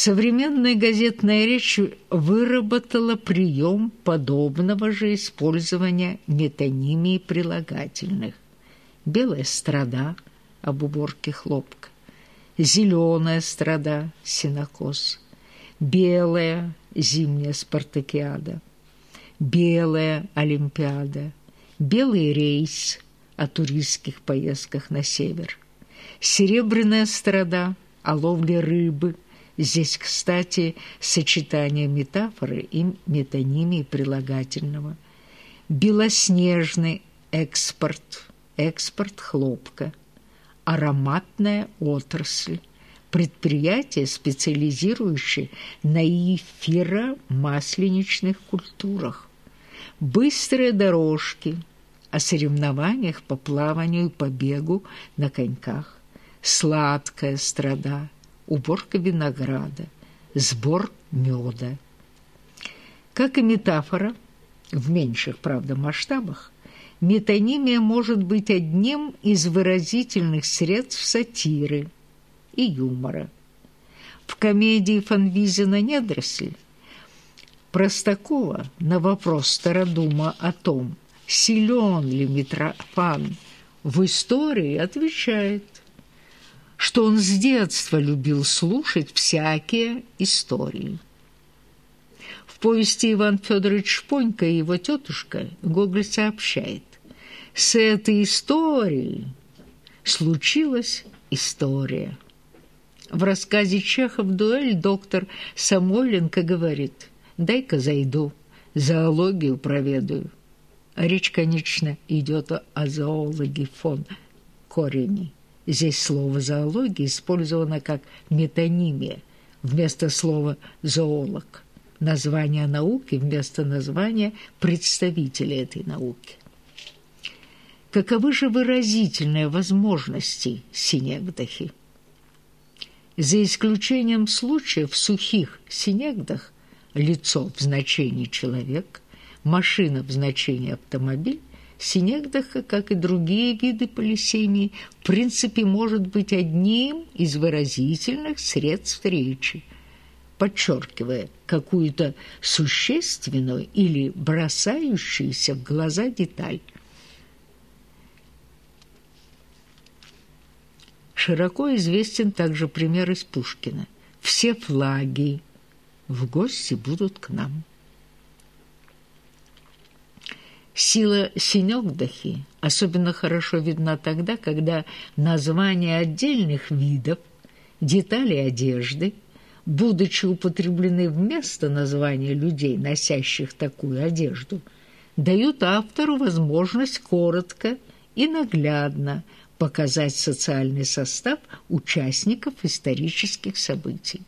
Современная газетная речь выработала прием подобного же использования метонимии прилагательных. Белая страда об уборке хлопка, зеленая страда – синокос, белая – зимняя спартакиада, белая – олимпиада, белый рейс о туристских поездках на север, серебряная страда о ловле рыбы – Здесь, кстати, сочетание метафоры и метонимии прилагательного. Белоснежный экспорт, экспорт хлопка, ароматная отрасль, предприятие, специализирующее на эфиромасленичных культурах, быстрые дорожки, о соревнованиях по плаванию и побегу на коньках, сладкая страда, уборка винограда, сбор меда. Как и метафора, в меньших, правда, масштабах, метонимия может быть одним из выразительных средств сатиры и юмора. В комедии Фанвизина «Недросль» Простакова на вопрос Стародума о том, силен ли Митрофан в истории, отвечает – что он с детства любил слушать всякие истории. В повести Иван Федорович Шпонька и его тетушка Гоголь сообщает, с этой историей случилась история. В рассказе Чехов «Дуэль» доктор Самойленко говорит «Дай-ка зайду, зоологию проведаю». Речь, конечно, идет о зоологии фон Корени. Здесь слово «зоология» использовано как метонимия вместо слова «зоолог». Название науки вместо названия представителя этой науки. Каковы же выразительные возможности синегдахи? За исключением случаев в сухих синегдах лицо в значении человек, машина в значении автомобиль, Синегдаха, как и другие виды полисемии, в принципе может быть одним из выразительных средств речи, подчеркивая какую-то существенную или бросающуюся в глаза деталь. Широко известен также пример из Пушкина. «Все флаги в гости будут к нам». Сила синёгдахи особенно хорошо видна тогда, когда названия отдельных видов, деталей одежды, будучи употреблены вместо названия людей, носящих такую одежду, дают автору возможность коротко и наглядно показать социальный состав участников исторических событий.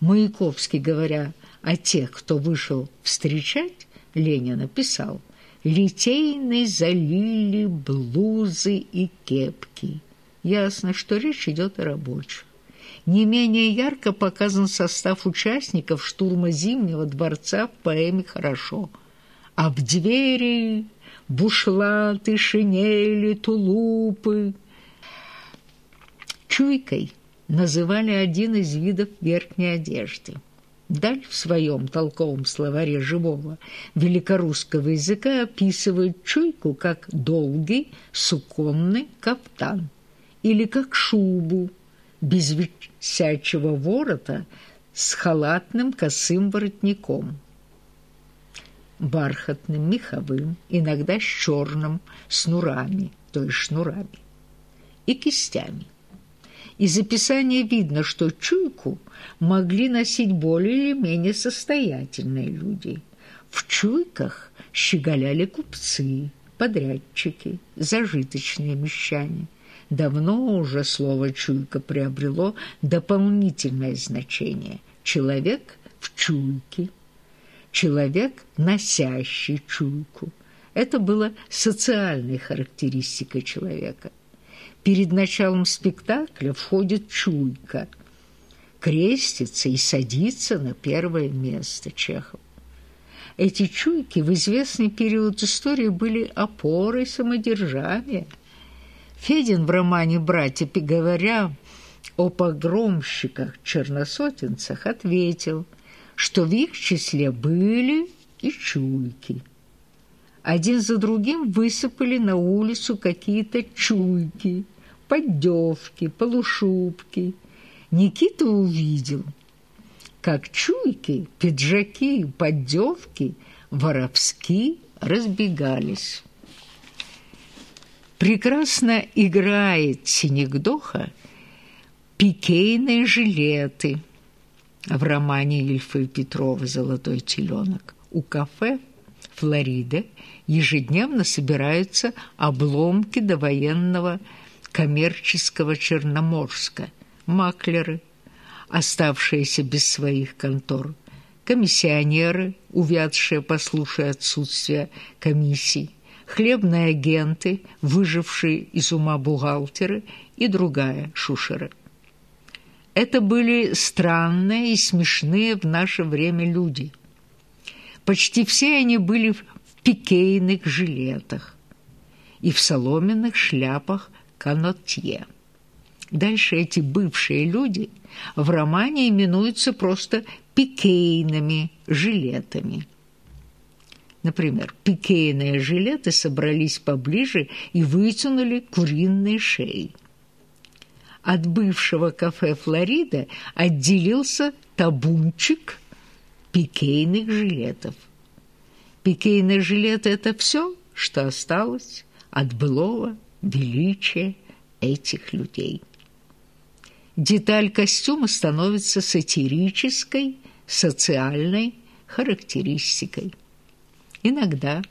Маяковский, говоря о тех, кто вышел встречать Ленина, писал – литейной залили блузы и кепки. Ясно, что речь идет о рабочих. Не менее ярко показан состав участников штурма Зимнего дворца в поэме «Хорошо». А в двери бушлаты, шинели, тулупы. Чуйкой называли один из видов верхней одежды. Даль в своем толковом словаре живого великорусского языка описывает чуйку как долгий суконный кафтан или как шубу без висячего ворота с халатным косым воротником, бархатным, меховым, иногда с черным снурами, то есть шнурами, и кистями. Из описания видно, что чуйку могли носить более или менее состоятельные люди. В чуйках щеголяли купцы, подрядчики, зажиточные мещане. Давно уже слово «чуйка» приобрело дополнительное значение. Человек в чуйке, человек, носящий чуйку. Это было социальной характеристикой человека – Перед началом спектакля входит чуйка, крестится и садится на первое место Чехов. Эти чуйки в известный период истории были опорой самодержавия. Федин в романе «Братья говоря» о погромщиках-черносотенцах ответил, что в их числе были и чуйки. Один за другим высыпали на улицу какие-то чуйки, поддевки, полушубки. Никита увидел, как чуйки, пиджаки, поддевки воровски разбегались. Прекрасно играет Синегдоха пикейные жилеты в романе Ильфа и Петрова «Золотой теленок». У кафе «Флорида» ежедневно собираются обломки довоенного коммерческого Черноморска, маклеры, оставшиеся без своих контор, комиссионеры, увядшие послушая отсутствия комиссий, хлебные агенты, выжившие из ума бухгалтеры и другая шушера. Это были странные и смешные в наше время люди. Почти все они были в пикейных жилетах и в соломенных шляпах канотье. Дальше эти бывшие люди в романе именуются просто пикейными жилетами. Например, пикейные жилеты собрались поближе и вытянули куриные шеи. От бывшего кафе «Флорида» отделился табунчик пикейных жилетов. Пикейные жилеты – это все, что осталось от былого величия этих людей. Деталь костюма становится сатирической, социальной характеристикой. Иногда,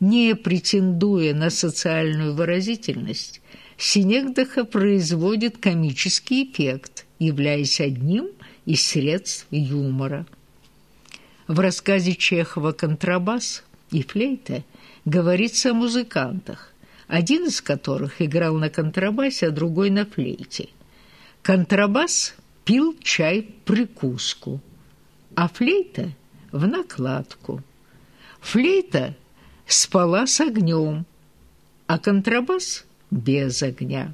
не претендуя на социальную выразительность, Синегдаха производит комический эффект, являясь одним из средств юмора. В рассказе Чехова «Контрабас» и флейта говорится о музыкантах, один из которых играл на контрабасе, а другой на флейте. Контрабас пил чай прикуску, а флейта – в накладку. Флейта спала с огнем, а контрабас – без огня.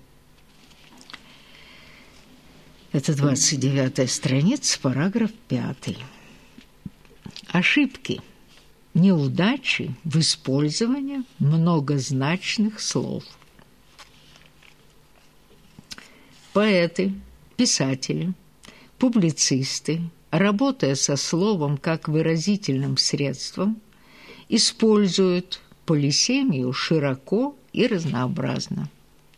Это 29 страница, параграф 5. Ошибки, неудачи в использовании многозначных слов. Поэты, писатели, публицисты, работая со словом как выразительным средством, используют полисемию широко и разнообразно.